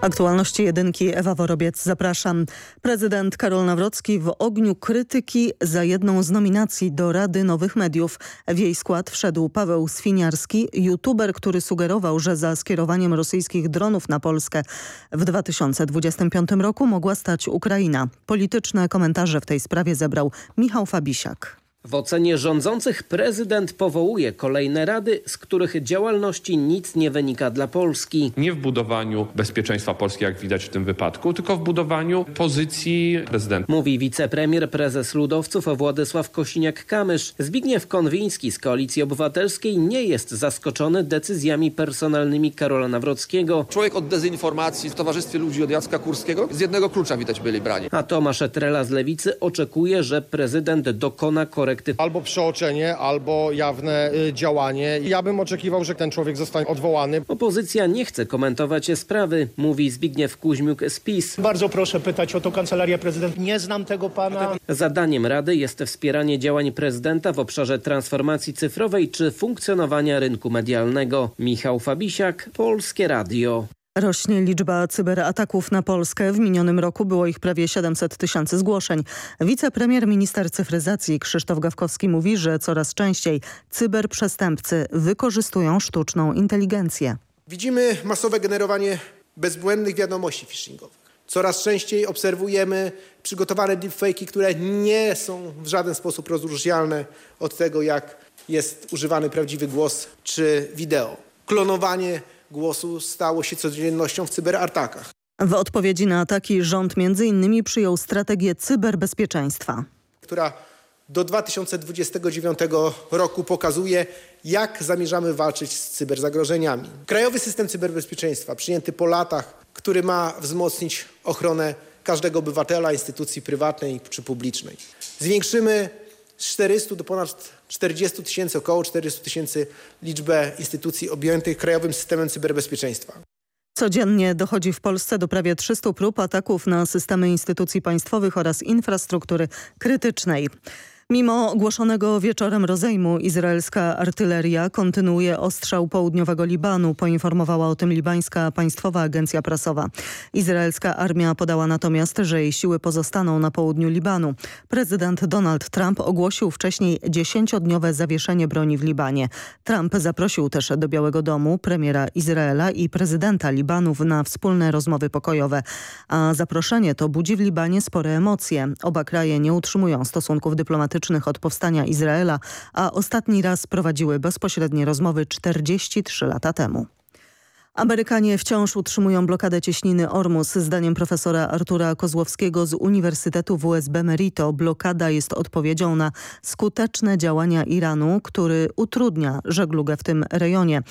Aktualności jedynki Ewa Worobiec, zapraszam. Prezydent Karol Nawrocki w ogniu krytyki za jedną z nominacji do Rady Nowych Mediów. W jej skład wszedł Paweł Swiniarski, youtuber, który sugerował, że za skierowaniem rosyjskich dronów na Polskę w 2025 roku mogła stać Ukraina. Polityczne komentarze w tej sprawie zebrał Michał Fabisiak. W ocenie rządzących prezydent powołuje kolejne rady, z których działalności nic nie wynika dla Polski. Nie w budowaniu bezpieczeństwa Polski, jak widać w tym wypadku, tylko w budowaniu pozycji prezydenta. Mówi wicepremier, prezes ludowców Władysław Kosiniak-Kamysz. Zbigniew Konwiński z Koalicji Obywatelskiej nie jest zaskoczony decyzjami personalnymi Karola Nawrockiego. Człowiek od dezinformacji w towarzystwie ludzi od Jacka Kurskiego z jednego klucza widać byli brani. A Tomasz Trela z Lewicy oczekuje, że prezydent dokona korekty korekty. Albo przeoczenie, albo jawne y, działanie. Ja bym oczekiwał, że ten człowiek zostanie odwołany. Opozycja nie chce komentować sprawy, mówi Zbigniew Kuźmiuk z PiS. Bardzo proszę pytać o to Kancelaria Prezydent. Nie znam tego pana. Zadaniem Rady jest wspieranie działań prezydenta w obszarze transformacji cyfrowej czy funkcjonowania rynku medialnego. Michał Fabisiak, Polskie Radio. Rośnie liczba cyberataków na Polskę. W minionym roku było ich prawie 700 tysięcy zgłoszeń. Wicepremier minister cyfryzacji Krzysztof Gawkowski mówi, że coraz częściej cyberprzestępcy wykorzystują sztuczną inteligencję. Widzimy masowe generowanie bezbłędnych wiadomości phishingowych. Coraz częściej obserwujemy przygotowane deepfake'i, które nie są w żaden sposób rozróżnialne od tego, jak jest używany prawdziwy głos czy wideo. Klonowanie głosu stało się codziennością w cyberatakach. W odpowiedzi na ataki rząd m.in. przyjął strategię cyberbezpieczeństwa. Która do 2029 roku pokazuje, jak zamierzamy walczyć z cyberzagrożeniami. Krajowy system cyberbezpieczeństwa przyjęty po latach, który ma wzmocnić ochronę każdego obywatela, instytucji prywatnej czy publicznej. Zwiększymy 400 do ponad 40 tysięcy, około 40 tysięcy liczbę instytucji objętych Krajowym Systemem Cyberbezpieczeństwa. Codziennie dochodzi w Polsce do prawie 300 prób ataków na systemy instytucji państwowych oraz infrastruktury krytycznej. Mimo ogłoszonego wieczorem rozejmu izraelska artyleria kontynuuje ostrzał południowego Libanu, poinformowała o tym libańska państwowa agencja prasowa. Izraelska armia podała natomiast, że jej siły pozostaną na południu Libanu. Prezydent Donald Trump ogłosił wcześniej dziesięciodniowe zawieszenie broni w Libanie. Trump zaprosił też do Białego Domu premiera Izraela i prezydenta Libanów na wspólne rozmowy pokojowe. A zaproszenie to budzi w Libanie spore emocje. Oba kraje nie utrzymują stosunków dyplomatycznych od powstania Izraela, a ostatni raz prowadziły bezpośrednie rozmowy 43 lata temu. Amerykanie wciąż utrzymują blokadę cieśniny Ormus. Zdaniem profesora Artura Kozłowskiego z Uniwersytetu WSB Merito blokada jest odpowiedzią na skuteczne działania Iranu, który utrudnia żeglugę w tym rejonie.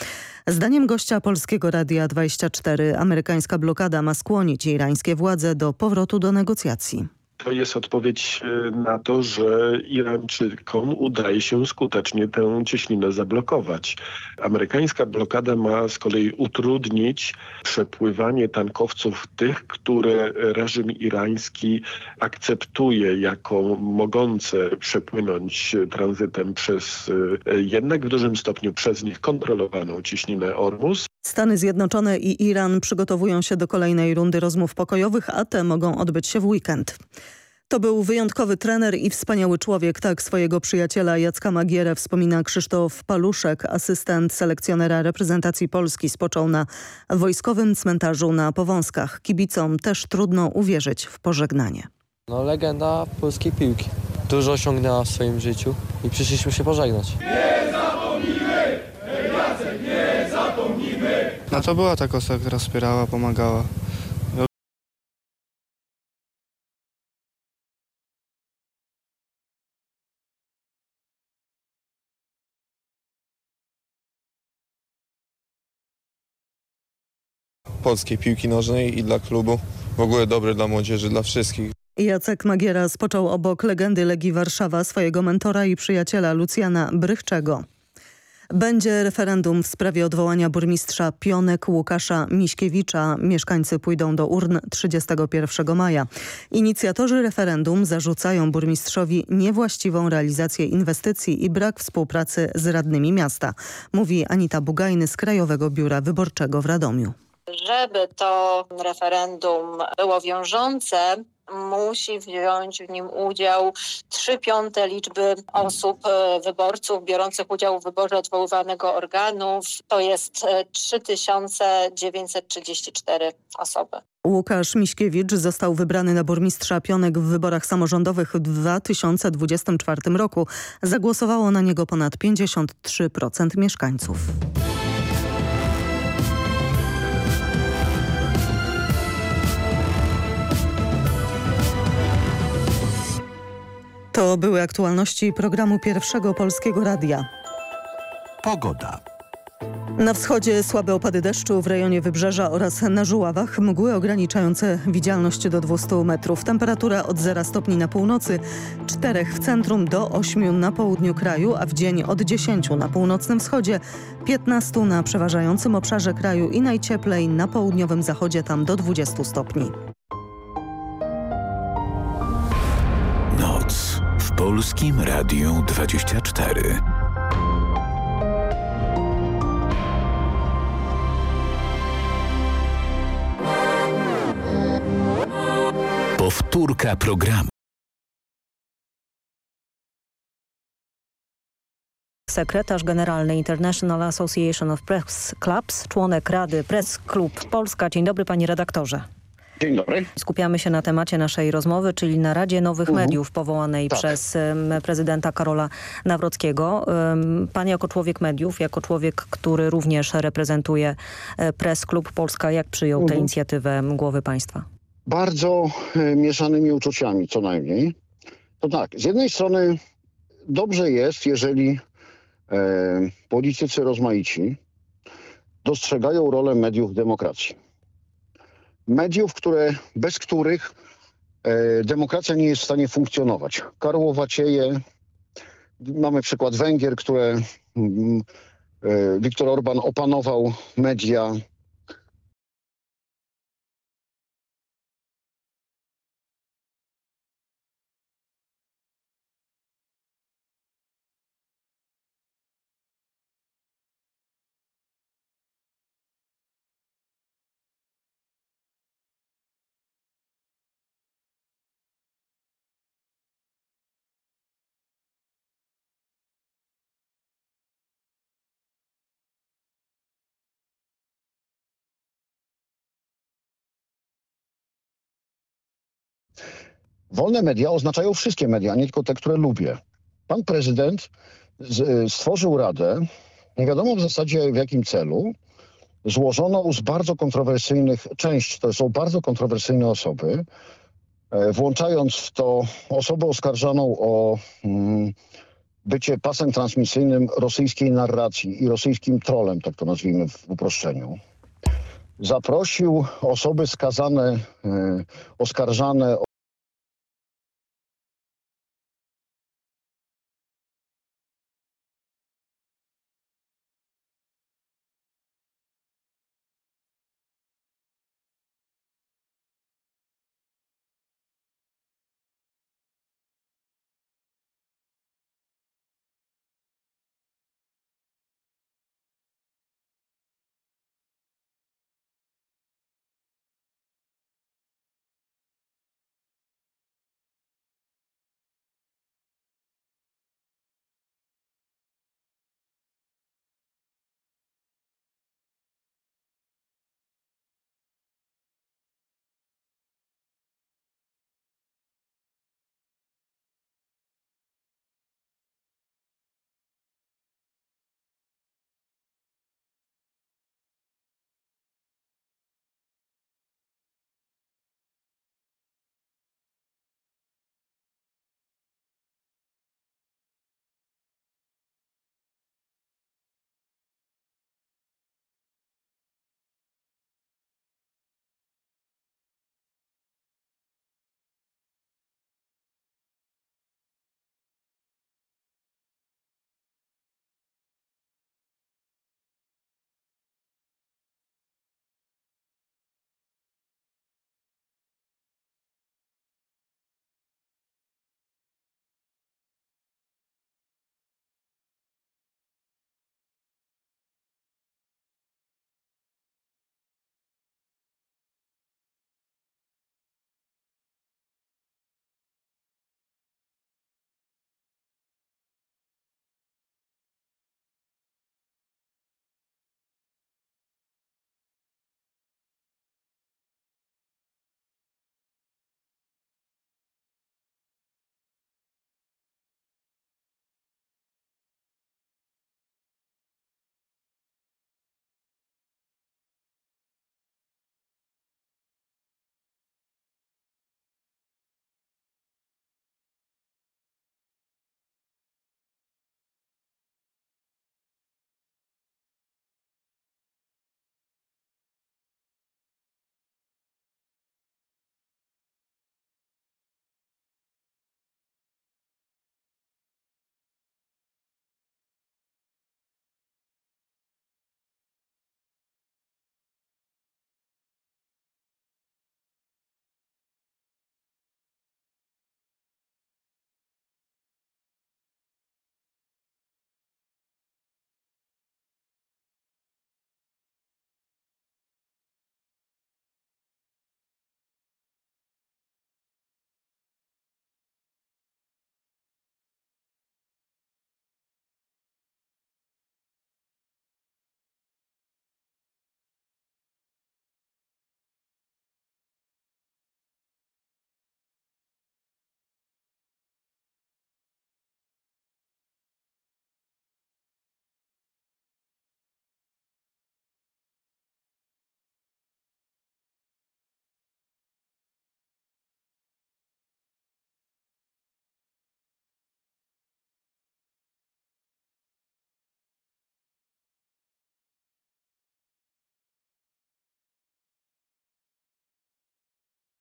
Zdaniem gościa Polskiego Radia 24 amerykańska blokada ma skłonić irańskie władze do powrotu do negocjacji. To jest odpowiedź e, na to, że Irańczykom udaje się skutecznie tę cieśninę zablokować. Amerykańska blokada ma z kolei utrudnić przepływanie tankowców tych, które reżim irański akceptuje jako mogące przepłynąć tranzytem przez e, jednak w dużym stopniu przez nich kontrolowaną cieśninę Ormus. Stany Zjednoczone i Iran przygotowują się do kolejnej rundy rozmów pokojowych, a te mogą odbyć się w weekend. To był wyjątkowy trener i wspaniały człowiek, tak swojego przyjaciela Jacka Magierę wspomina Krzysztof Paluszek, asystent selekcjonera reprezentacji Polski spoczął na wojskowym cmentarzu na Powązkach. Kibicom też trudno uwierzyć w pożegnanie. No legenda polskiej piłki. Dużo osiągnęła w swoim życiu i przyszliśmy się pożegnać. Nie! Jacek, nie zapomnimy! No to była taka osoba, która wspierała, pomagała. polskiej piłki nożnej i dla klubu. W ogóle dobry dla młodzieży, dla wszystkich. Jacek Magiera spoczął obok legendy Legii Warszawa swojego mentora i przyjaciela Lucjana Brychczego. Będzie referendum w sprawie odwołania burmistrza Pionek Łukasza Miśkiewicza. Mieszkańcy pójdą do urn 31 maja. Inicjatorzy referendum zarzucają burmistrzowi niewłaściwą realizację inwestycji i brak współpracy z radnymi miasta, mówi Anita Bugajny z Krajowego Biura Wyborczego w Radomiu. Żeby to referendum było wiążące, musi wziąć w nim udział trzy piąte liczby osób, e, wyborców biorących udział w wyborze odwoływanego organu. To jest e, 3934 osoby. Łukasz Miśkiewicz został wybrany na burmistrza Pionek w wyborach samorządowych w 2024 roku. Zagłosowało na niego ponad 53% mieszkańców. To były aktualności programu Pierwszego Polskiego Radia. Pogoda. Na wschodzie słabe opady deszczu w rejonie Wybrzeża oraz na Żuławach, mgły ograniczające widzialność do 200 metrów. Temperatura od 0 stopni na północy, 4 w centrum do 8 na południu kraju, a w dzień od 10 na północnym wschodzie, 15 na przeważającym obszarze kraju i najcieplej na południowym zachodzie tam do 20 stopni. Polskim Radiu 24. Powtórka programu. Sekretarz Generalny International Association of Press Clubs, członek Rady Press Club Polska. Dzień dobry panie redaktorze. Dzień dobry. Skupiamy się na temacie naszej rozmowy, czyli na Radzie Nowych Mhm. Mediów powołanej Tak. przez prezydenta Karola Nawrockiego. Pan jako człowiek mediów, jako człowiek, który również reprezentuje e, Press Klub Polska, jak przyjął tę Mhm. inicjatywę głowy państwa? Bardzo e, mieszanymi uczuciami co najmniej. To tak, z jednej strony dobrze jest, jeżeli e, politycy rozmaici dostrzegają rolę mediów w demokracji. Mediów, które, bez których e, demokracja nie jest w stanie funkcjonować. Karłowacieje, mamy przykład Węgier, które mm, e, Orban opanował media, Wolne media oznaczają wszystkie media, nie tylko te, które lubię. Pan prezydent z, stworzył radę, nie wiadomo w zasadzie w jakim celu, złożoną z bardzo kontrowersyjnych, część to są bardzo kontrowersyjne osoby, e, włączając w to osobę oskarżoną o mm, bycie pasem transmisyjnym rosyjskiej narracji i rosyjskim trolem, tak to nazwijmy w uproszczeniu. Zaprosił osoby skazane, e, oskarżane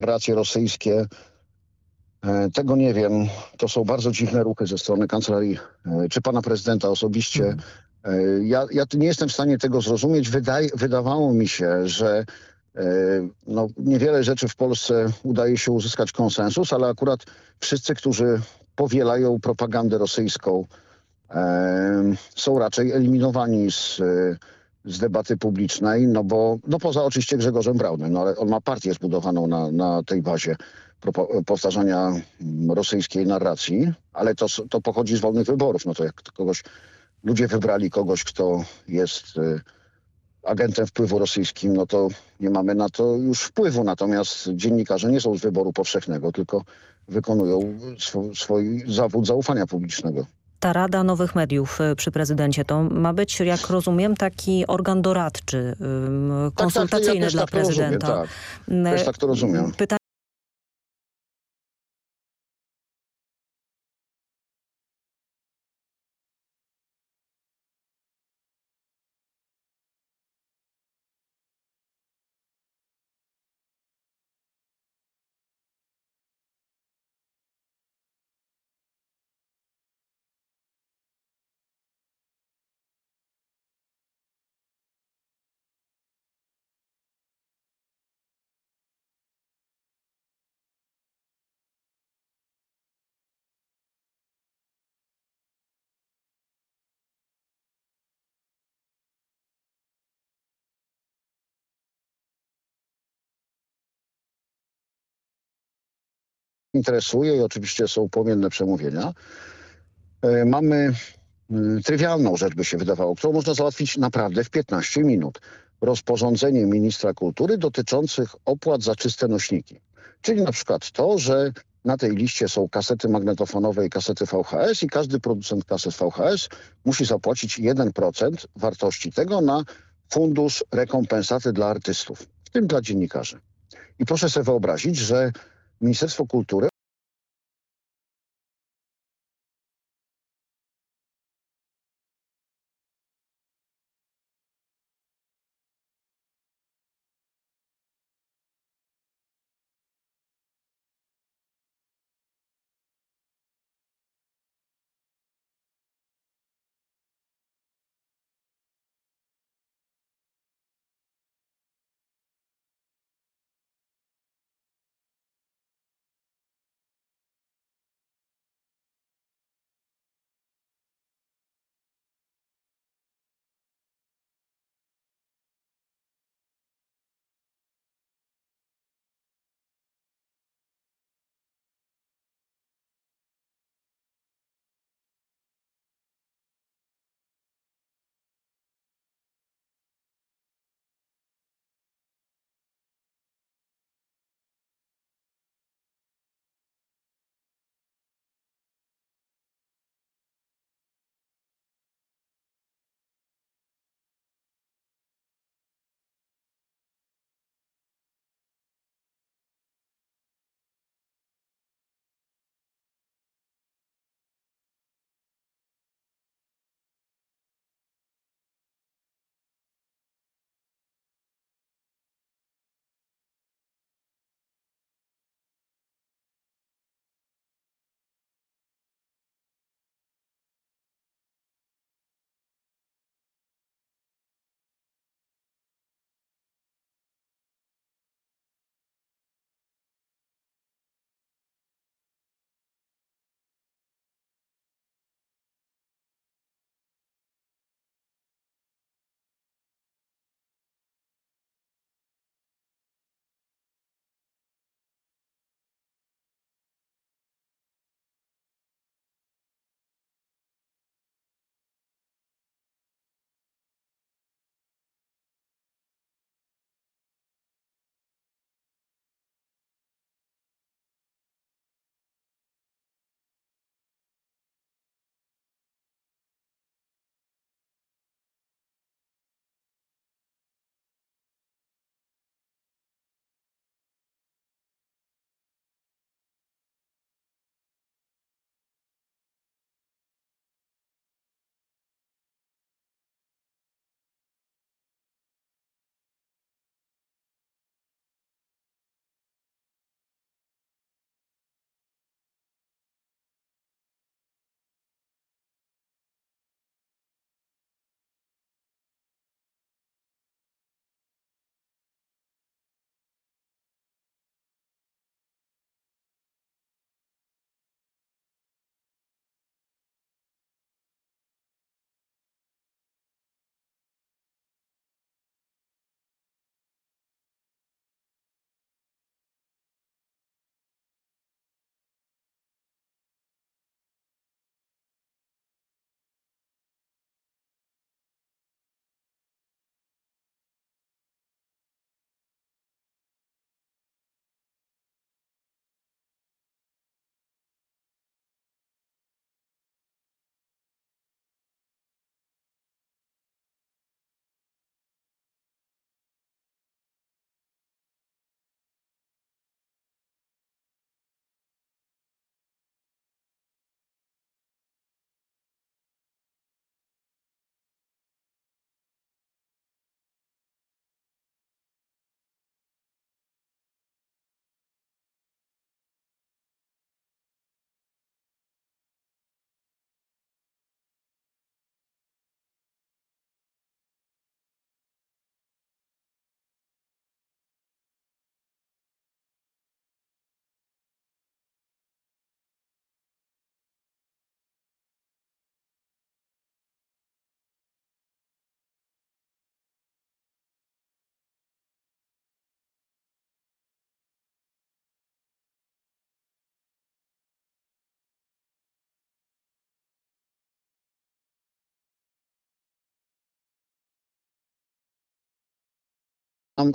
racje rosyjskie. E, Tego nie wiem. To są bardzo dziwne ruchy ze strony kancelarii e, czy pana prezydenta osobiście. E, Ja, ja nie jestem w stanie tego zrozumieć. Wydaj, wydawało mi się, że no, niewiele rzeczy w Polsce udaje się uzyskać konsensus, ale akurat wszyscy, którzy powielają propagandę rosyjską, są raczej eliminowani z, z debaty publicznej, no bo no poza oczywiście Grzegorzem Braunem, no ale on ma partię zbudowaną na, na tej bazie powtarzania rosyjskiej narracji, ale to, to pochodzi z wolnych wyborów. No to jak kogoś, ludzie wybrali kogoś, kto jest y, agentem wpływu rosyjskim, no to nie mamy na to już wpływu. Natomiast dziennikarze nie są z wyboru powszechnego, tylko wykonują swój zawód zaufania publicznego. Ta Rada Nowych Mediów y, przy prezydencie to ma być, jak rozumiem, taki organ doradczy, konsultacyjny też dla tak to rozumiem, prezydenta. tak. Też tak to rozumiem. Pytanie interesuje i oczywiście są płomienne przemówienia. E, Mamy y, trywialną rzecz, by się wydawało, którą można załatwić naprawdę w 15 minut. Rozporządzenie ministra kultury dotyczących opłat za czyste nośniki. Czyli na przykład to, że na tej liście są kasety magnetofonowe i kasety VHS i każdy producent kaset VHS musi zapłacić 1% wartości tego na fundusz rekompensaty dla artystów, w tym dla dziennikarzy. I proszę sobie wyobrazić, że Ministerstwo Kultury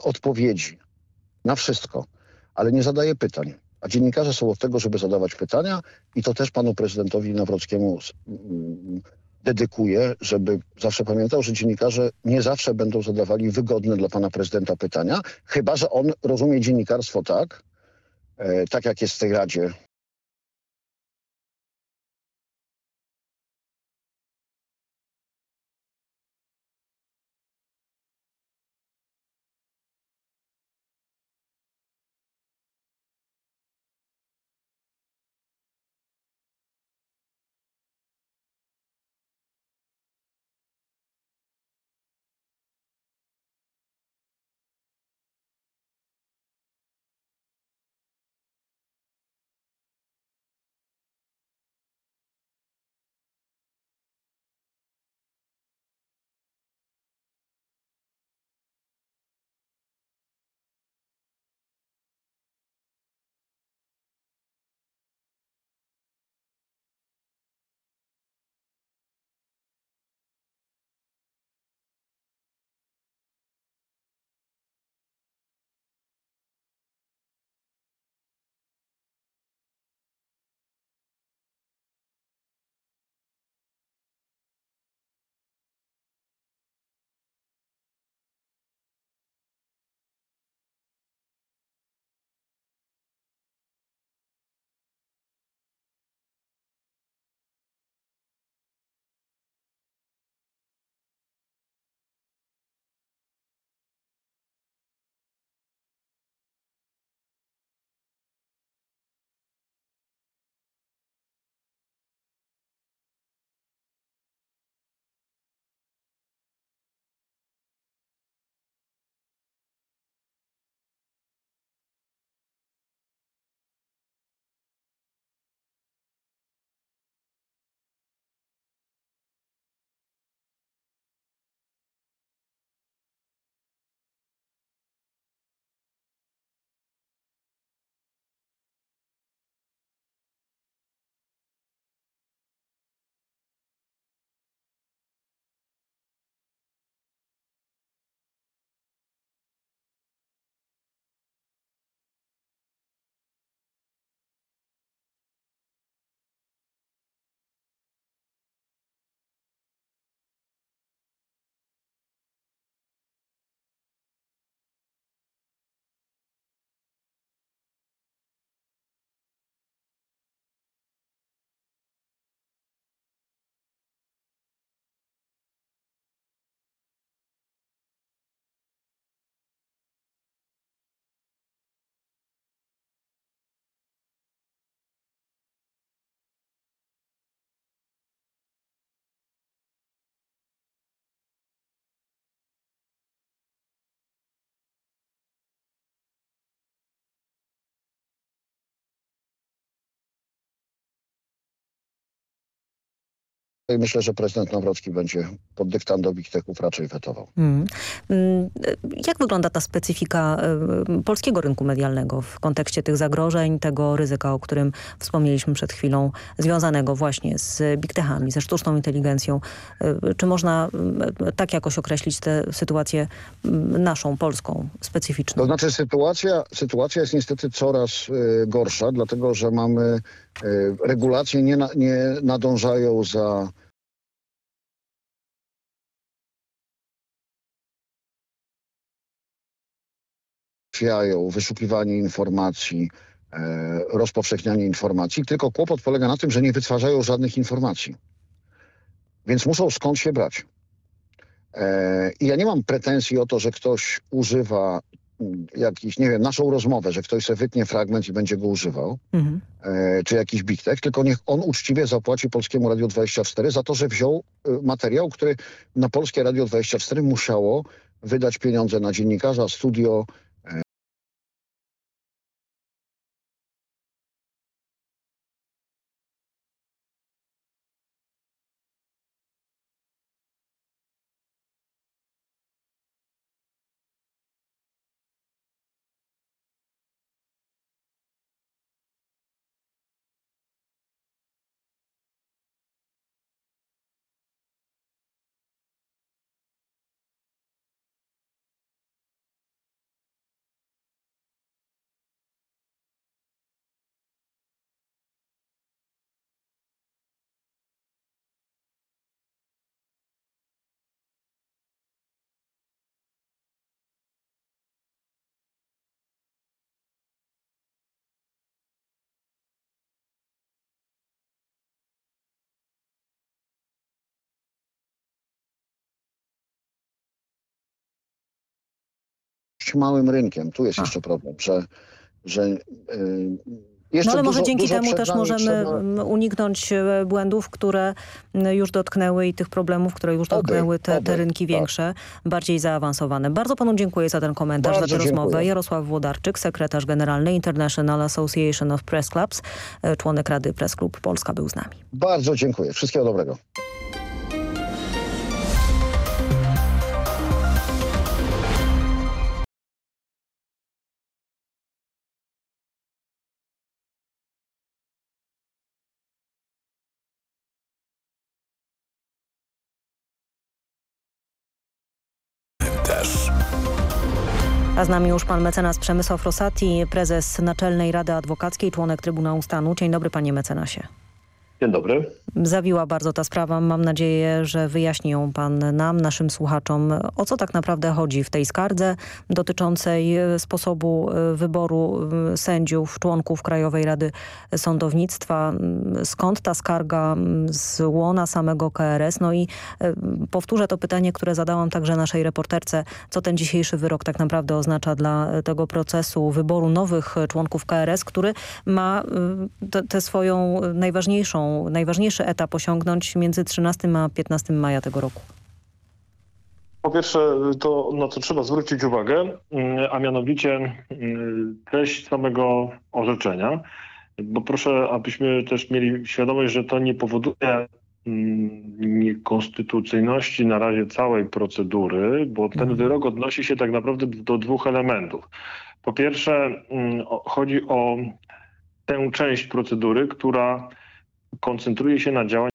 odpowiedzi na wszystko, ale nie zadaje pytań. A dziennikarze są od tego, żeby zadawać pytania i to też panu prezydentowi Nawrockiemu mm, dedykuję, żeby zawsze pamiętał, że dziennikarze nie zawsze będą zadawali wygodne dla pana prezydenta pytania, chyba że on rozumie dziennikarstwo tak, e, tak jak jest w tej Radzie I myślę, że prezydent Nawrocki będzie pod dyktando Big Techów raczej wetował. Mm. Jak wygląda ta specyfika polskiego rynku medialnego w kontekście tych zagrożeń, tego ryzyka, o którym wspomnieliśmy przed chwilą, związanego właśnie z big techami, ze sztuczną inteligencją? Y, czy można tak jakoś określić tę sytuację naszą, polską, specyficzną? To znaczy sytuacja, sytuacja jest niestety coraz gorsza, dlatego że mamy regulacje nie, na, nie nadążają za ułatwiają wyszukiwanie informacji, e, rozpowszechnianie informacji, tylko kłopot polega na tym, że nie wytwarzają żadnych informacji. Więc muszą skąd się brać. E, I ja nie mam pretensji o to, że ktoś używa jakiś, nie wiem, naszą rozmowę, że ktoś sobie wytnie fragment i będzie go używał, mhm. e, czy jakiś big tech, tylko niech on uczciwie zapłaci Polskiemu Radio 24 za to, że wziął e, materiał, który na Polskie Radio 24 musiało wydać pieniądze na dziennikarza, studio, dość małym rynkiem. Tu jest jeszcze problem, że, że yy, no ale może dużo, dzięki dużo temu też możemy trzeba- uniknąć e, błędów, które już dotknęły i tych problemów, które już dotknęły te, te rynki tak. większe, bardziej zaawansowane. Bardzo panu dziękuję za ten komentarz, Bardzo za tę rozmowę. Jarosław Włodarczyk, sekretarz generalny International Association of Press Clubs, e, członek Rady Press Club Polska był z nami. Bardzo dziękuję. Wszystkiego dobrego. Z nami już pan mecenas Przemysław Rosati, prezes Naczelnej Rady Adwokackiej, członek Trybunału Stanu. Dzień dobry panie mecenasie. Dzień dobry. Zawiła bardzo ta sprawa. Mam nadzieję, że wyjaśni ją pan nam, naszym słuchaczom, o co tak naprawdę chodzi w tej skardze dotyczącej e, sposobu e, wyboru e, sędziów, członków Krajowej Rady Sądownictwa. M, Skąd ta skarga m, z łona samego KRS? No i powtórzę to pytanie, które zadałam także naszej reporterce. Co ten dzisiejszy wyrok tak naprawdę oznacza dla tego procesu wyboru nowych członków KRS, który ma tę swoją najważniejszą, najważniejszy etap osiągnąć między 13 a 15 maja tego roku. Po pierwsze, to na co trzeba zwrócić uwagę, mm, a mianowicie mm, treść samego orzeczenia, bo proszę, abyśmy też mieli świadomość, że to nie powoduje mm, niekonstytucyjności na razie całej procedury, bo ten wyrok odnosi się tak naprawdę do dwóch elementów. Po pierwsze, chodzi o tę część procedury, która koncentruje się na działaniach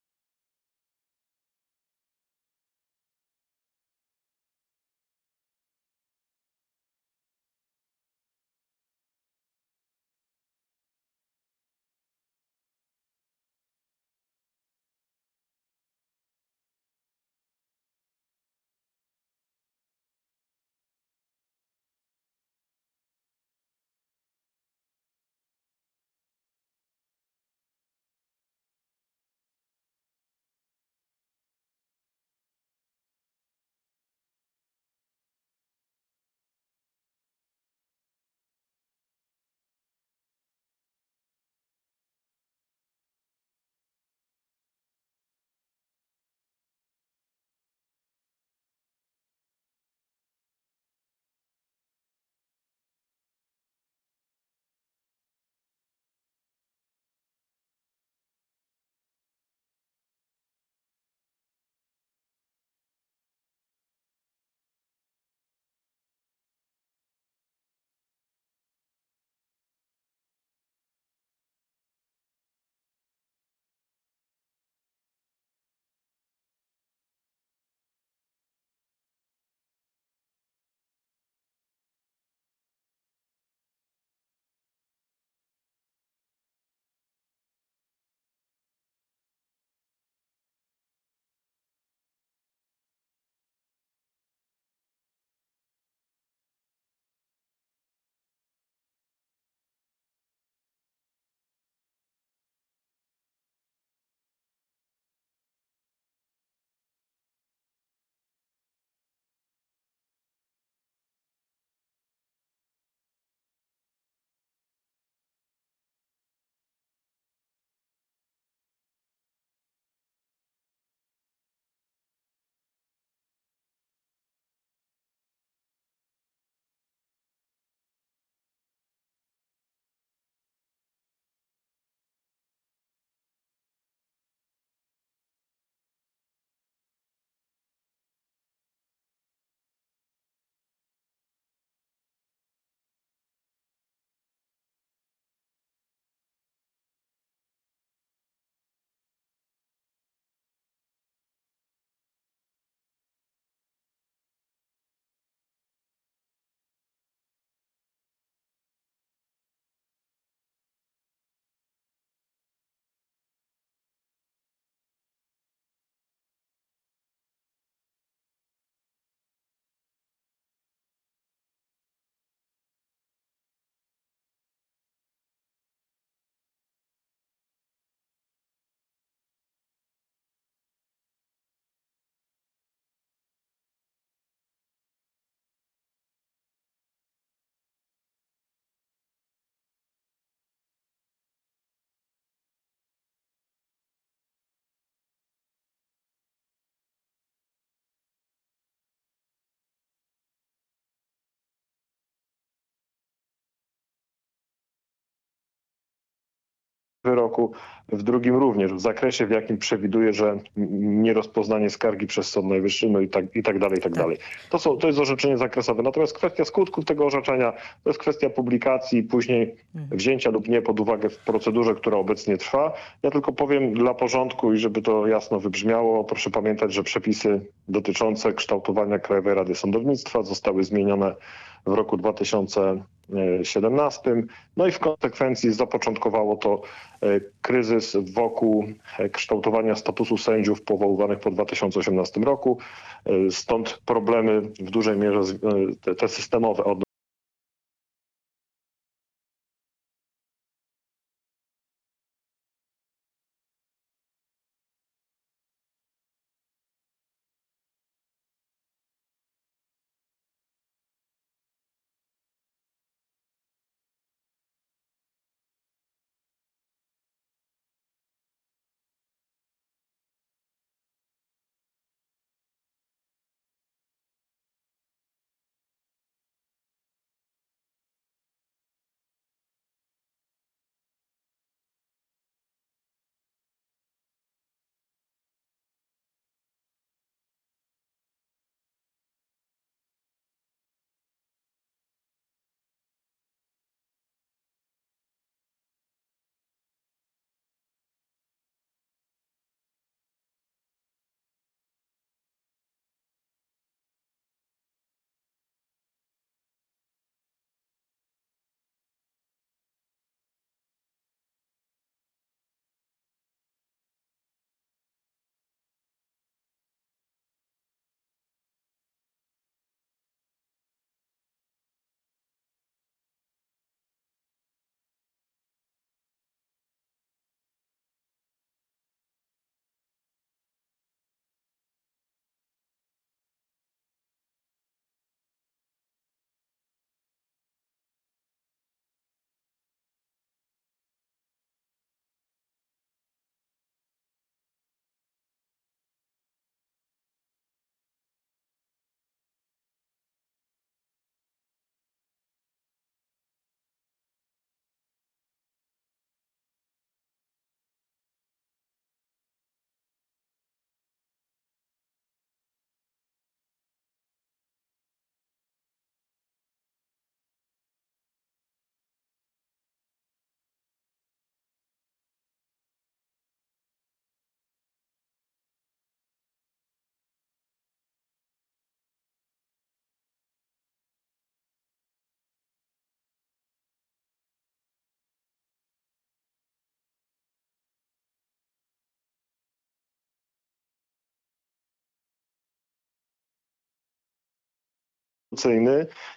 wyroku, w drugim również w zakresie, w jakim przewiduje, że nierozpoznanie skargi przez Sąd Najwyższy, no i tak, i tak dalej, i tak, tak. dalej. To, są, to jest orzeczenie zakresowe. Natomiast kwestia skutków tego orzeczenia to jest kwestia publikacji i później mhm. wzięcia lub nie pod uwagę w procedurze, która obecnie trwa. Ja tylko powiem dla porządku i żeby to jasno wybrzmiało, proszę pamiętać, że przepisy dotyczące kształtowania Krajowej Rady Sądownictwa zostały zmienione w roku 2017. No i w konsekwencji zapoczątkowało to e, kryzys wokół e, kształtowania statusu sędziów powoływanych po 2018 roku. E, stąd problemy w dużej mierze te systemowe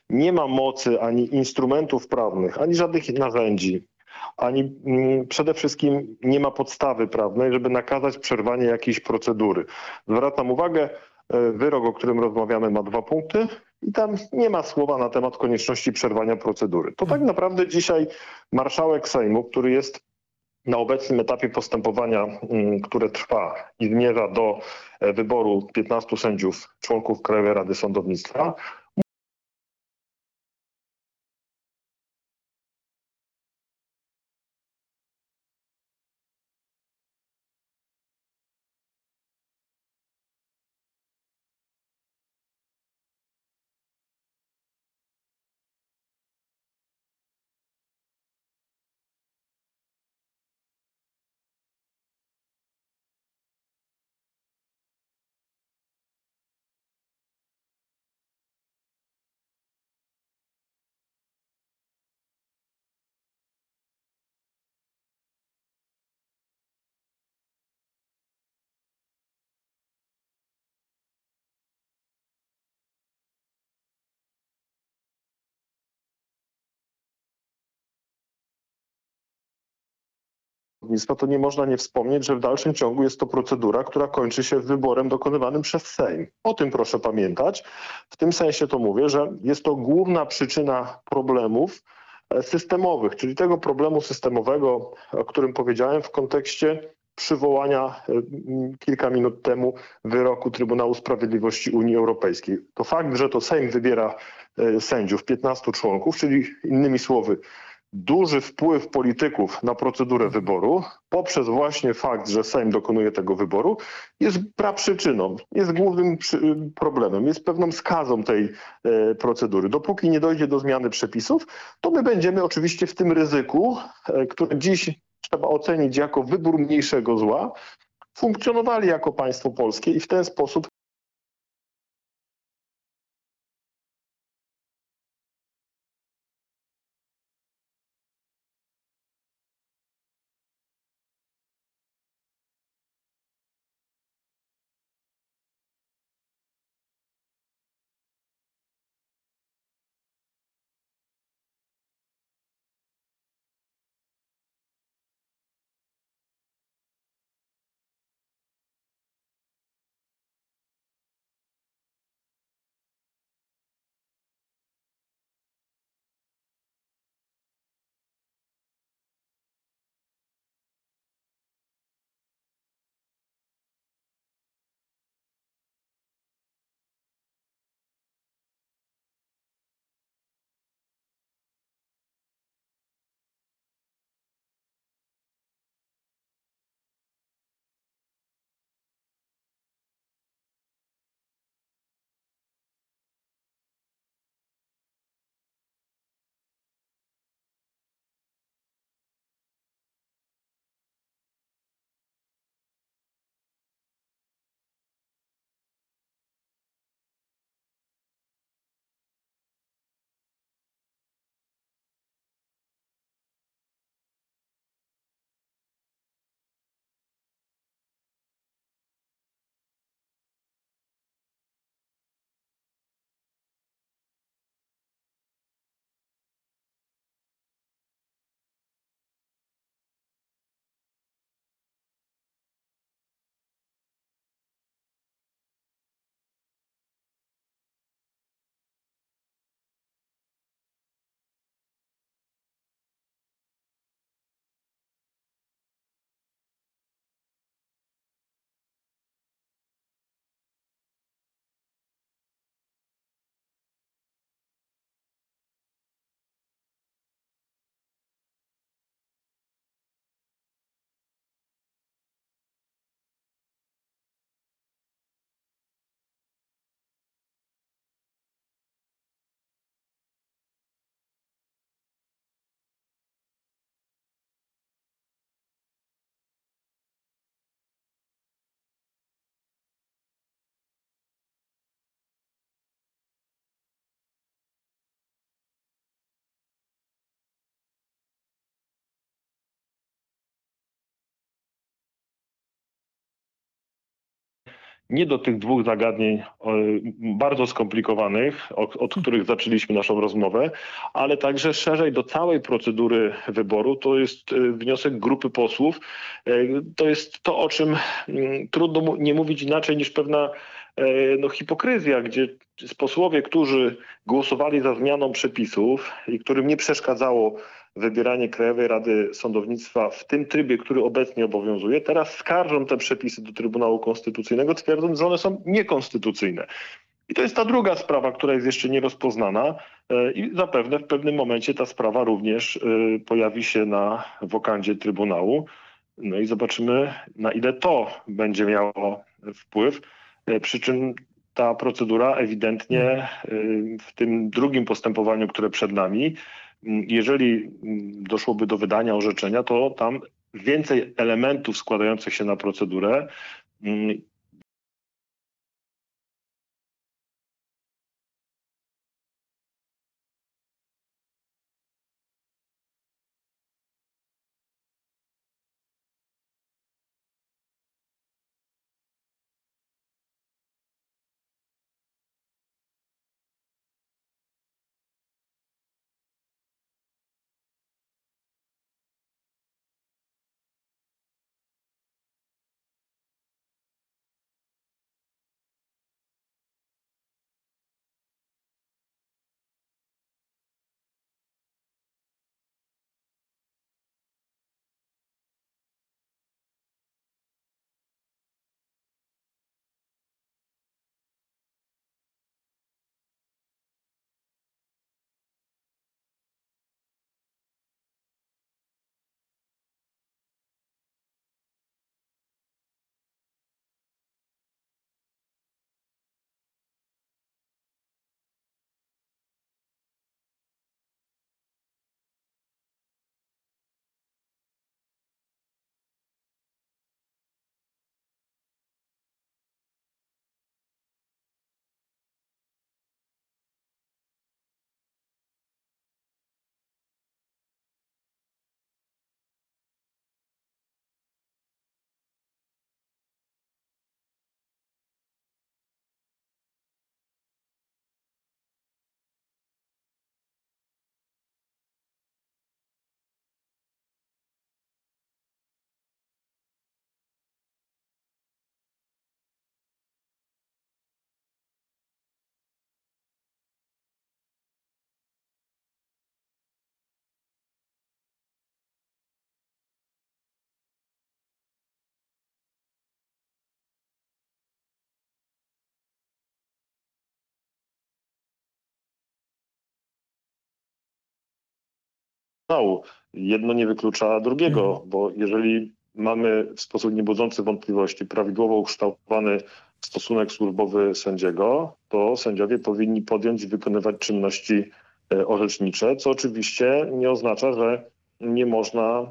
nie ma mocy ani instrumentów prawnych, ani żadnych narzędzi, ani mm, przede wszystkim nie ma podstawy prawnej, żeby nakazać przerwanie jakiejś procedury. Zwracam uwagę, e, wyrok, o którym rozmawiamy, ma dwa punkty i tam nie ma słowa na temat konieczności przerwania procedury. To tak naprawdę dzisiaj marszałek Sejmu, który jest na obecnym etapie postępowania, mm, które trwa i zmierza do e, wyboru 15 sędziów, członków Krajowej Rady Sądownictwa, to nie można nie wspomnieć, że w dalszym ciągu jest to procedura, która kończy się wyborem dokonywanym przez Sejm. O tym proszę pamiętać. W tym sensie to mówię, że jest to główna przyczyna problemów e, systemowych, czyli tego problemu systemowego, o którym powiedziałem w kontekście przywołania e, kilka minut temu wyroku Trybunału Sprawiedliwości Unii Europejskiej. To fakt, że to Sejm wybiera e, sędziów, 15 członków, czyli innymi słowy duży wpływ polityków na procedurę wyboru poprzez właśnie fakt, że Sejm dokonuje tego wyboru, jest praprzyczyną, jest głównym problemem, jest pewną skazą tej e, procedury. Dopóki nie dojdzie do zmiany przepisów, to my będziemy oczywiście w tym ryzyku, e, które dziś trzeba ocenić jako wybór mniejszego zła, funkcjonowali jako państwo polskie i w ten sposób nie do tych dwóch zagadnień bardzo skomplikowanych, od których zaczęliśmy naszą rozmowę, ale także szerzej do całej procedury wyboru. To jest e, wniosek grupy posłów. E, to jest to, o czym mm, trudno nie mówić inaczej niż pewna e, no, hipokryzja, gdzie posłowie, którzy głosowali za zmianą przepisów i którym nie przeszkadzało wybieranie Krajowej Rady Sądownictwa w tym trybie, który obecnie obowiązuje, teraz skarżą te przepisy do Trybunału Konstytucyjnego, twierdząc, że one są niekonstytucyjne. I to jest ta druga sprawa, która jest jeszcze nierozpoznana e, i zapewne w pewnym momencie ta sprawa również e, pojawi się na wokandzie Trybunału. No i zobaczymy, na ile to będzie miało wpływ. E, przy czym ta procedura ewidentnie w tym drugim postępowaniu, które przed nami, jeżeli doszłoby do wydania orzeczenia, to tam więcej elementów składających się na procedurę Jedno nie wyklucza drugiego, Mhm. bo jeżeli mamy w sposób niebudzący wątpliwości prawidłowo ukształtowany stosunek służbowy sędziego, to sędziowie powinni podjąć i wykonywać czynności e, orzecznicze, co oczywiście nie oznacza, że nie można e,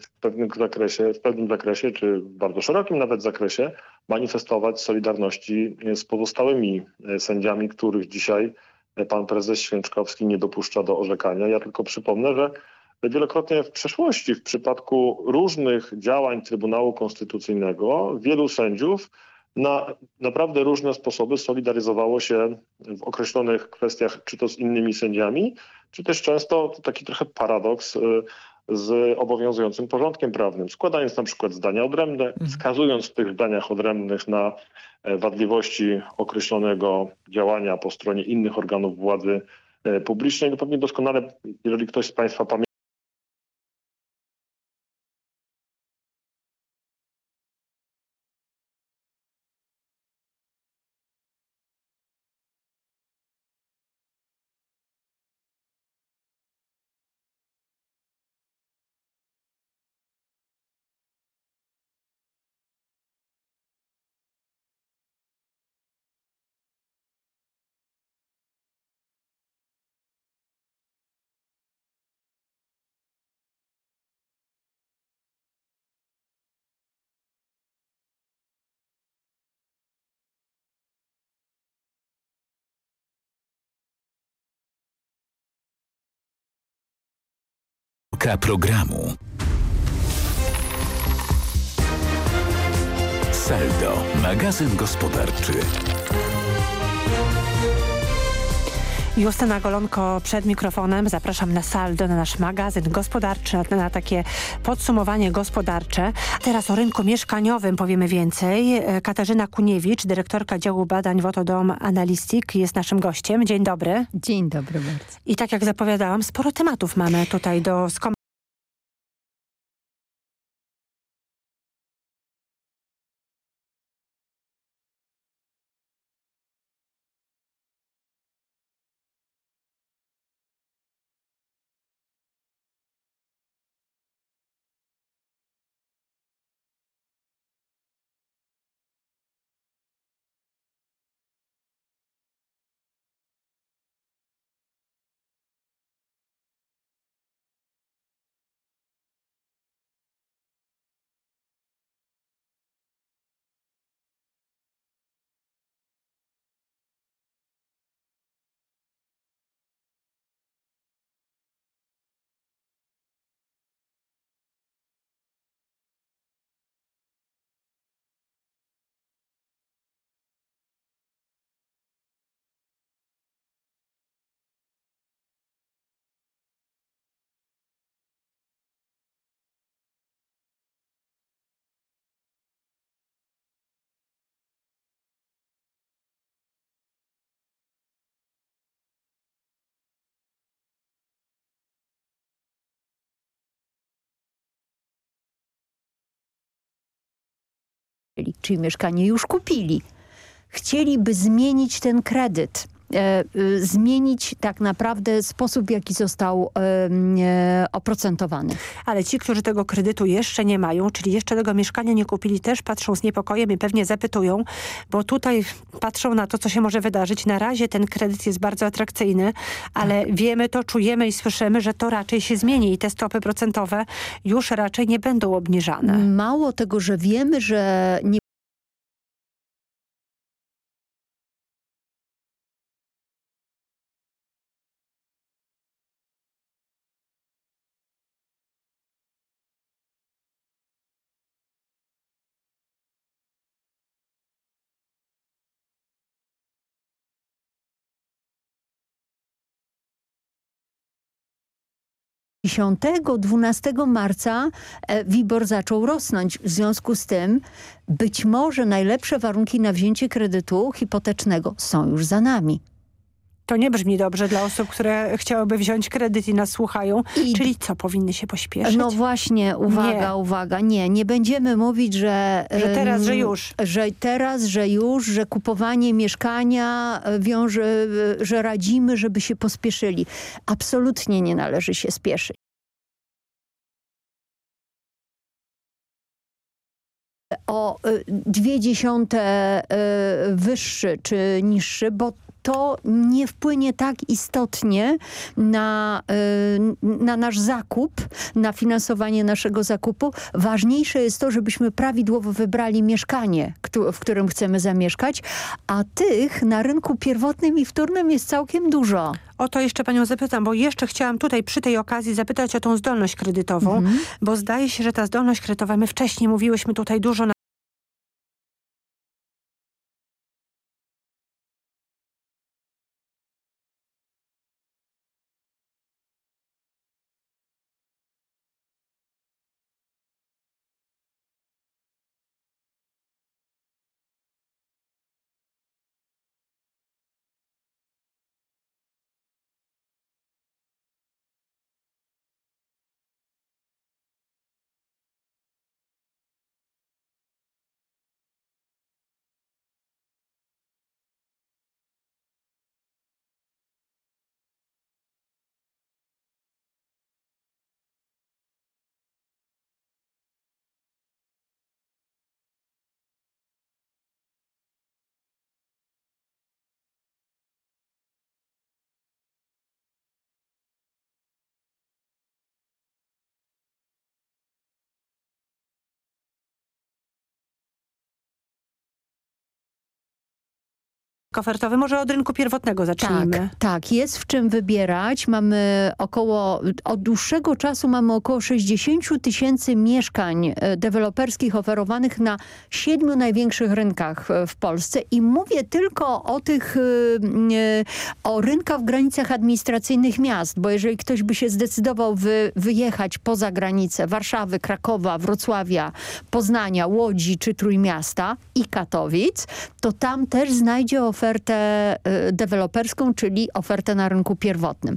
w pewnym zakresie, w pewnym zakresie, czy w bardzo szerokim nawet zakresie manifestować solidarności e, z pozostałymi sędziami, których dzisiaj pan prezes Święczkowski nie dopuszcza do orzekania. Ja tylko przypomnę, że wielokrotnie w przeszłości w przypadku różnych działań Trybunału Konstytucyjnego wielu sędziów na naprawdę różne sposoby solidaryzowało się w określonych kwestiach, czy to z innymi sędziami, czy też często to taki trochę paradoks y, z obowiązującym porządkiem prawnym, składając na przykład zdania odrębne, wskazując w tych zdaniach odrębnych na e, wadliwości określonego działania po stronie innych organów władzy e, publicznej. No pewnie doskonale, jeżeli ktoś z Państwa pamięta, K programu. Saldo, magazyn gospodarczy. Justyna Golonko przed mikrofonem. Zapraszam na saldo, na nasz magazyn gospodarczy, na, na takie podsumowanie gospodarcze. Teraz o rynku mieszkaniowym powiemy więcej. E, Katarzyna Kuniewicz, dyrektorka działu badań Wotodom Analistik jest naszym gościem. Dzień dobry. Dzień dobry bardzo. I tak jak zapowiadałam, sporo tematów mamy tutaj do skomentowania. Czyli mieszkanie już kupili. Chcieliby zmienić ten kredyt, zmienić tak naprawdę sposób, w jaki został e, oprocentowany. Ale ci, którzy tego kredytu jeszcze nie mają, czyli jeszcze tego mieszkania nie kupili, też patrzą z niepokojem i pewnie zapytują, bo tutaj patrzą na to, co się może wydarzyć. Na razie ten kredyt jest bardzo atrakcyjny, ale Tak. wiemy to, czujemy i słyszymy, że to raczej się zmieni i te stopy procentowe już raczej nie będą obniżane. Mało tego, że wiemy, że nie Dziesiątego, 12 marca e, WIBOR zaczął rosnąć. W związku z tym być może najlepsze warunki na wzięcie kredytu hipotecznego są już za nami. To nie brzmi dobrze dla osób, które chciałyby wziąć kredyt i nas słuchają. I... Czyli co, powinny się pośpieszyć? No właśnie, uwaga, nie. uwaga. Nie, nie będziemy mówić, że... Że teraz, że już. Że teraz, że już, że kupowanie mieszkania e, wiąże, e, że radzimy, żeby się pospieszyli. Absolutnie nie należy się spieszyć. o e, dwie dziesiąte wyższy czy niższy, bo to nie wpłynie tak istotnie na, y, na nasz zakup, na finansowanie naszego zakupu. Ważniejsze jest to, żebyśmy prawidłowo wybrali mieszkanie, w którym chcemy zamieszkać, a tych na rynku pierwotnym i wtórnym jest całkiem dużo. O to jeszcze panią zapytam, bo jeszcze chciałam tutaj przy tej okazji zapytać o tą zdolność kredytową, mhm. bo zdaje się, że ta zdolność kredytowa, my wcześniej mówiłyśmy tutaj dużo na ofertowy. Może od rynku pierwotnego zacznijmy. Tak, tak, jest w czym wybierać. Mamy około, od dłuższego czasu mamy około 60 tysięcy mieszkań e, deweloperskich oferowanych na siedmiu największych rynkach e, w Polsce i mówię tylko o tych, e, o rynkach w granicach administracyjnych miast, bo jeżeli ktoś by się zdecydował wy, wyjechać poza granicę Warszawy, Krakowa, Wrocławia, Poznania, Łodzi czy Trójmiasta i Katowic, to tam też znajdzie ofertę ofertę y, deweloperską, czyli ofertę na rynku pierwotnym.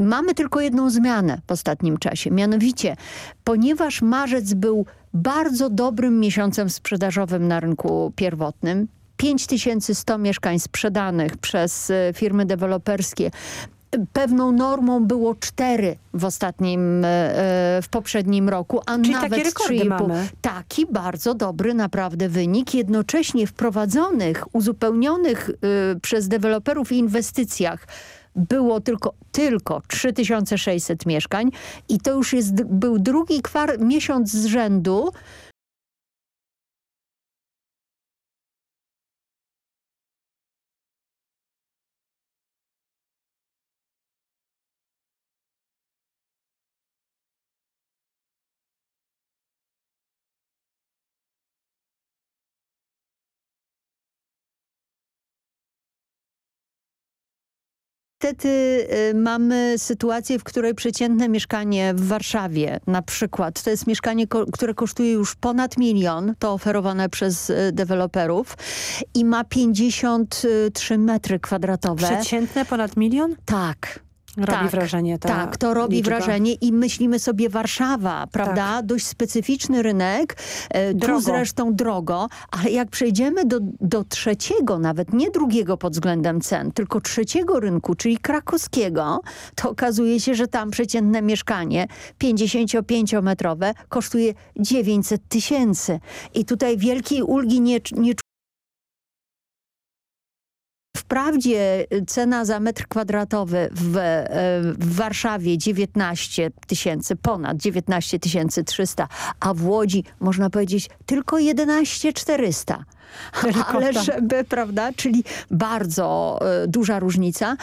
Mamy tylko jedną zmianę w ostatnim czasie, mianowicie ponieważ marzec był bardzo dobrym miesiącem sprzedażowym na rynku pierwotnym, 5100 mieszkań sprzedanych przez y, firmy deweloperskie pewną normą było cztery w ostatnim, e, e, w poprzednim roku, a Czyli nawet takie 3,5. Taki bardzo dobry naprawdę wynik. Jednocześnie wprowadzonych, uzupełnionych e, przez deweloperów inwestycjach było tylko, tylko 3600 mieszkań i to już jest, był drugi kwar miesiąc z rzędu, niestety y, mamy sytuację, w której przeciętne mieszkanie w Warszawie na przykład, to jest mieszkanie, które kosztuje już ponad milion, to oferowane przez y, deweloperów i ma 53 metry kwadratowe. Przeciętne ponad milion? Tak. Robi tak, wrażenie. tak, to robi liczba. wrażenie i myślimy sobie Warszawa, prawda? Tak. Dość specyficzny rynek, e, drogo. tu zresztą drogo, ale jak przejdziemy do, do trzeciego, nawet nie drugiego pod względem cen, tylko trzeciego rynku, czyli krakowskiego, to okazuje się, że tam przeciętne mieszkanie 55-metrowe kosztuje 900 tysięcy. I tutaj wielkiej ulgi nie, nie Wprawdzie cena za metr kwadratowy w, e, w Warszawie 19 tysięcy, ponad 19 300, a w Łodzi można powiedzieć tylko 11 400. Ale żeby, prawda, czyli bardzo y, duża różnica.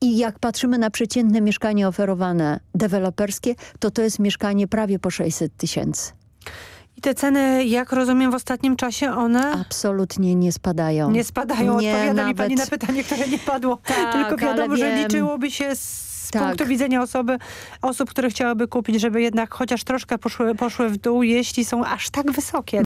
I jak patrzymy na przeciętne mieszkanie oferowane deweloperskie, to to jest mieszkanie prawie po 600 tysięcy. I te ceny, jak rozumiem, w ostatnim czasie one... Absolutnie nie spadają. Nie spadają. Nie, Odpowiada nawet... mi pani na pytanie, które nie padło. Tak, Tylko wiadomo, że liczyłoby się z tak. punktu widzenia osoby, osób, które chciałyby kupić, żeby jednak chociaż troszkę poszły, poszły w dół, jeśli są aż tak wysokie.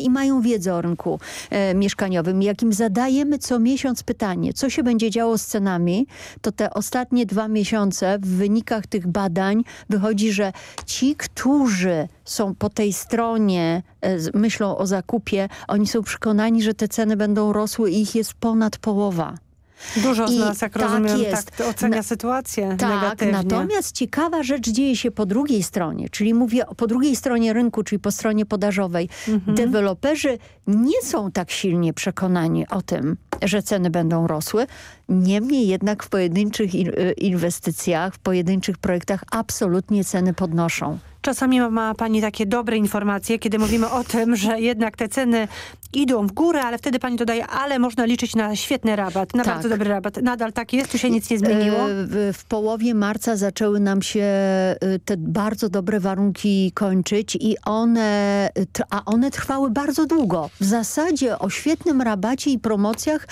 I mają wiedzę o rynku e, mieszkaniowym. Jak im zadajemy co miesiąc pytanie, co się będzie działo z cenami, to te ostatnie dwa miesiące w wynikach tych badań wychodzi, że ci, którzy są po tej stronie, e, myślą o zakupie, oni są przekonani, że te ceny będą rosły i ich jest ponad połowa. Dużo z nas, jak tak rozumiem, jest. tak ocenia Na, sytuację tak, negatywnie. Natomiast ciekawa rzecz dzieje się po drugiej stronie, czyli mówię po drugiej stronie rynku, czyli po stronie podażowej. Mhm. Deweloperzy nie są tak silnie przekonani o tym, że ceny będą rosły. Niemniej jednak w pojedynczych inwestycjach, w pojedynczych projektach absolutnie ceny podnoszą. Czasami ma Pani takie dobre informacje, kiedy mówimy o tym, że jednak te ceny idą w górę, ale wtedy Pani dodaje, ale można liczyć na świetny rabat, na tak. bardzo dobry rabat. Nadal tak jest? Tu się nic nie zmieniło? E, w, połowie marca zaczęły nam się e, te bardzo dobre warunki kończyć i one, a one trwały bardzo długo. W zasadzie o świetnym rabacie i promocjach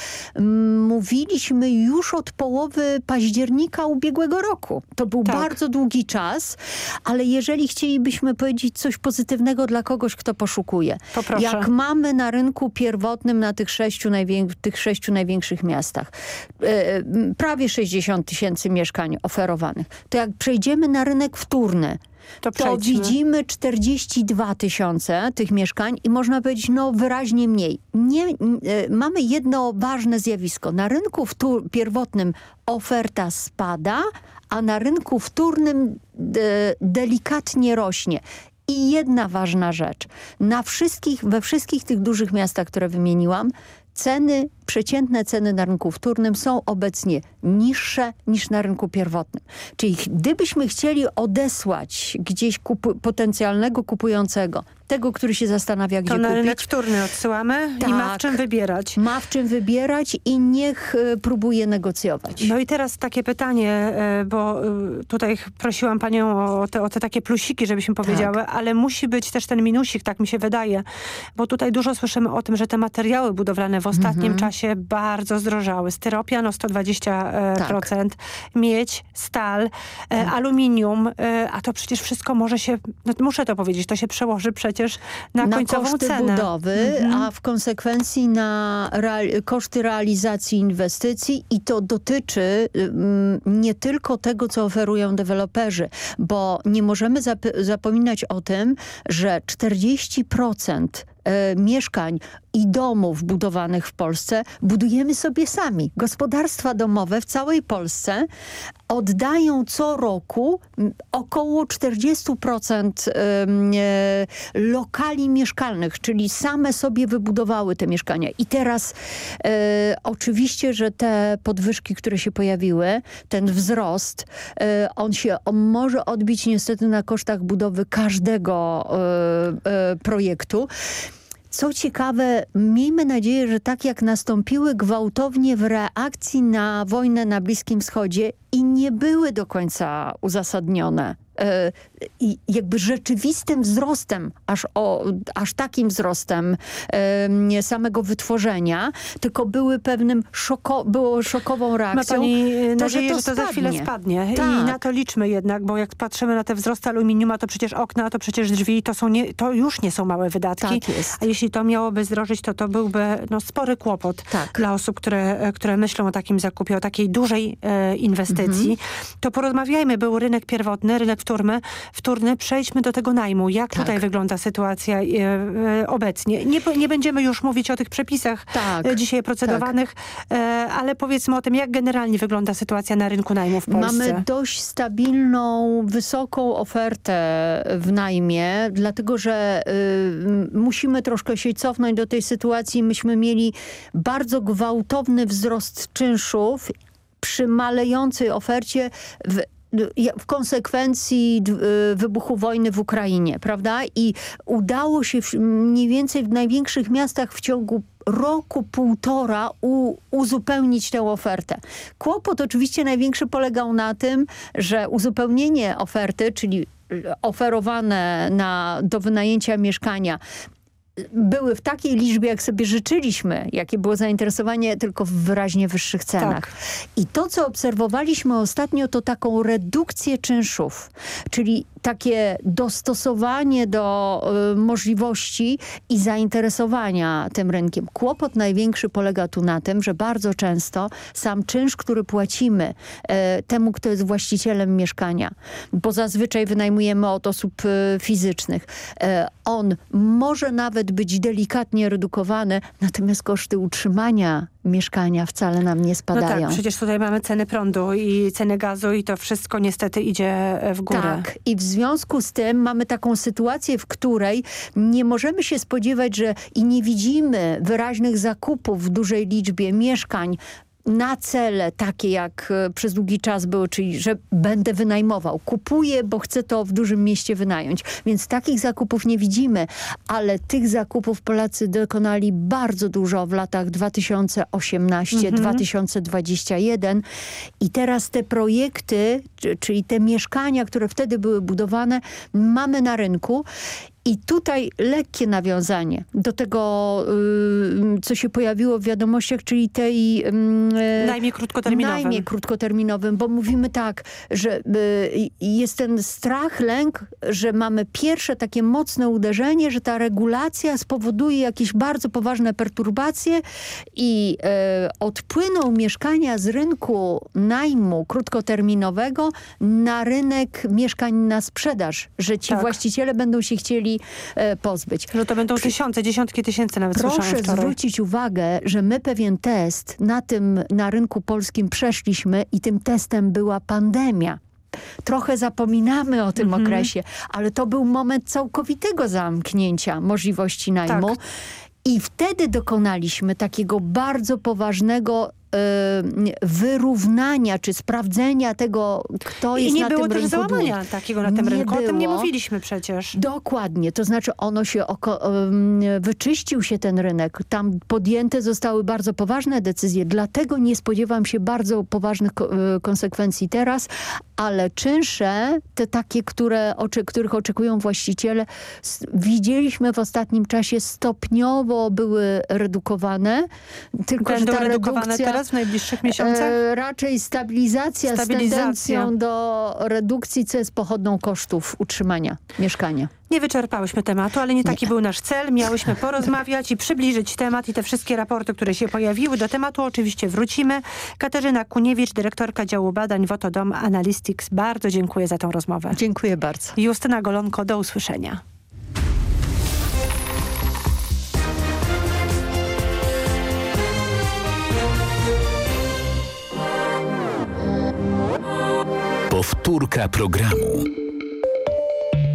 mówiliśmy już od połowy października ubiegłego roku. To był tak. bardzo długi czas, ale jeżeli chcielibyśmy powiedzieć coś pozytywnego dla kogoś, kto poszukuje. Jak mamy na rynku pierwotnym na tych sześciu, tych sześciu największych miastach e, prawie 60 tysięcy mieszkań oferowanych, to jak przejdziemy na rynek wtórny, to, to widzimy 42 tysiące tych mieszkań i można powiedzieć, no wyraźnie mniej. Nie, e, mamy jedno ważne zjawisko. Na rynku pierwotnym oferta spada, a na rynku wtórnym de, delikatnie rośnie. I jedna ważna rzecz. Na wszystkich, we wszystkich tych dużych miastach, które wymieniłam, ceny, przeciętne ceny na rynku wtórnym są obecnie niższe niż na rynku pierwotnym. Czyli gdybyśmy chcieli odesłać gdzieś kupu potencjalnego kupującego tego, który się zastanawia, gdzie to na kupić. rynek wtórny odsyłamy tak, i ma w czym wybierać. Ma w czym wybierać i niech y, próbuje negocjować. No i teraz takie pytanie, y, bo y, tutaj prosiłam panią o te, o te takie plusiki, żebyśmy powiedziały, tak. ale musi być też ten minusik, tak mi się wydaje, bo tutaj dużo słyszymy o tym, że te materiały budowlane w ostatnim mhm. czasie bardzo zdrożały. Styropian o 120%, tak. miedź, stal, tak. aluminium, a to przecież wszystko może się, no muszę to powiedzieć, to się przełoży przecież na, na końcową koszty cenę. budowy, mhm. a w konsekwencji na koszty realizacji inwestycji i to dotyczy mm, nie tylko tego, co oferują deweloperzy, bo nie możemy zap zapominać o tym, że 40% e, mieszkań i domów budowanych w Polsce budujemy sobie sami. Gospodarstwa domowe w całej Polsce oddają co roku około 40% e, lokali mieszkalnych, czyli same sobie wybudowały te mieszkania. I teraz e, oczywiście, że te podwyżki, które się pojawiły, ten wzrost, on się on może odbić niestety na kosztach budowy każdego projektu. Co ciekawe, miejmy nadzieję, że tak jak nastąpiły gwałtownie w reakcji na wojnę na Bliskim Wschodzie i nie były do końca uzasadnione. E, jakby rzeczywistym wzrostem, aż, o, aż takim wzrostem e, samego wytworzenia, tylko były pewnym szoko, było szokową reakcją. Ma pani to, nadzieję, że to, że to za chwilę spadnie tak. i na to liczmy jednak, bo jak patrzymy na te wzrosty aluminium, to przecież okna, to przecież drzwi, to, są nie, to już nie są małe wydatki. Tak. A jeśli to miałoby zdrożyć, to to byłby no, spory kłopot tak. dla osób, które, które myślą o takim zakupie, o takiej dużej e, inwestycji. Mhm. To porozmawiajmy, był rynek pierwotny, rynek wtórny, wtórny, przejdźmy do tego najmu. Jak tak. tutaj wygląda sytuacja e, e, obecnie? Nie, nie będziemy już mówić o tych przepisach tak. e, dzisiaj procedowanych, tak. ale powiedzmy o tym, jak generalnie wygląda sytuacja na rynku najmu w Polsce. Mamy dość stabilną, wysoką ofertę w najmie, dlatego że y, musimy troszkę się cofnąć do tej sytuacji. Myśmy mieli bardzo gwałtowny wzrost czynszów przy malejącej ofercie w w konsekwencji y, wybuchu wojny w Ukrainie, prawda? I udało się mniej więcej w największych miastach w ciągu roku, półtora u, uzupełnić tę ofertę. Kłopot oczywiście największy polegał na tym, że uzupełnienie oferty, czyli oferowane na, do wynajęcia mieszkania były w takiej liczbie, jak sobie życzyliśmy, jakie było zainteresowanie, tylko w wyraźnie wyższych cenach. Tak. I to, co obserwowaliśmy ostatnio, to taką redukcję czynszów. Czyli takie dostosowanie do y, możliwości i zainteresowania tym rynkiem. Kłopot największy polega tu na tym, że bardzo często sam czynsz, który płacimy y, temu, kto jest właścicielem mieszkania, bo zazwyczaj wynajmujemy od osób y, fizycznych, on może nawet być delikatnie redukowany, natomiast koszty utrzymania mieszkania wcale nam nie spadają. No tak, przecież tutaj mamy ceny prądu i ceny gazu i to wszystko niestety idzie w górę. Tak i w związku z tym mamy taką sytuację, w której nie możemy się spodziewać, że i nie widzimy wyraźnych zakupów w dużej liczbie mieszkań na cele takie jak e, przez długi czas było, czyli że będę wynajmował. Kupuję, bo chcę to w dużym mieście wynająć. Więc takich zakupów nie widzimy, ale tych zakupów Polacy dokonali bardzo dużo w latach 2018-2021 mhm. i teraz te projekty, czyli te mieszkania, które wtedy były budowane, mamy na rynku i tutaj lekkie nawiązanie do tego, y, co się pojawiło w wiadomościach, czyli tej... Y, najmie krótkoterminowym. Najmie krótkoterminowym, bo mówimy tak, że y, jest ten strach, lęk, że mamy pierwsze takie mocne uderzenie, że ta regulacja spowoduje jakieś bardzo poważne perturbacje i odpłyną mieszkania z rynku najmu krótkoterminowego na rynek mieszkań na sprzedaż, że ci tak. właściciele będą się chcieli E, pozbyć. Że to będą tysiące, dziesiątki tysięcy nawet Proszę zwrócić uwagę, że my pewien test na tym, na rynku polskim przeszliśmy i tym testem była pandemia. Trochę zapominamy o tym mhm. okresie, ale to był moment całkowitego zamknięcia możliwości najmu. Tak. I wtedy dokonaliśmy takiego bardzo poważnego wyrównania czy sprawdzenia tego, kto jest na tym rynku. I nie było też załamania dług. takiego na tym nie rynku. Było. O tym nie mówiliśmy przecież. Dokładnie. To znaczy ono się oko, wyczyścił się ten rynek. Tam podjęte zostały bardzo poważne decyzje. Dlatego nie spodziewam się bardzo poważnych y, konsekwencji teraz, ale czynsze, te takie, które, oczy, których oczekują właściciele, widzieliśmy w ostatnim czasie stopniowo były redukowane. Tylko, Będą że ta redukowane redukcja, teraz w najbliższych miesiącach? E, raczej stabilizacja, stabilizacja z tendencją do redukcji, co jest pochodną kosztów utrzymania mieszkania. Nie wyczerpałyśmy tematu, ale nie taki nie. był nasz cel. Miałyśmy porozmawiać i przybliżyć temat i te wszystkie raporty, które się pojawiły. Do tematu oczywiście wrócimy. Katarzyna Kuniewicz, dyrektorka działu badań Wotodom Analytics. Bardzo dziękuję za tą rozmowę. Dziękuję bardzo. Justyna Golonko, do usłyszenia. Powtórka programu.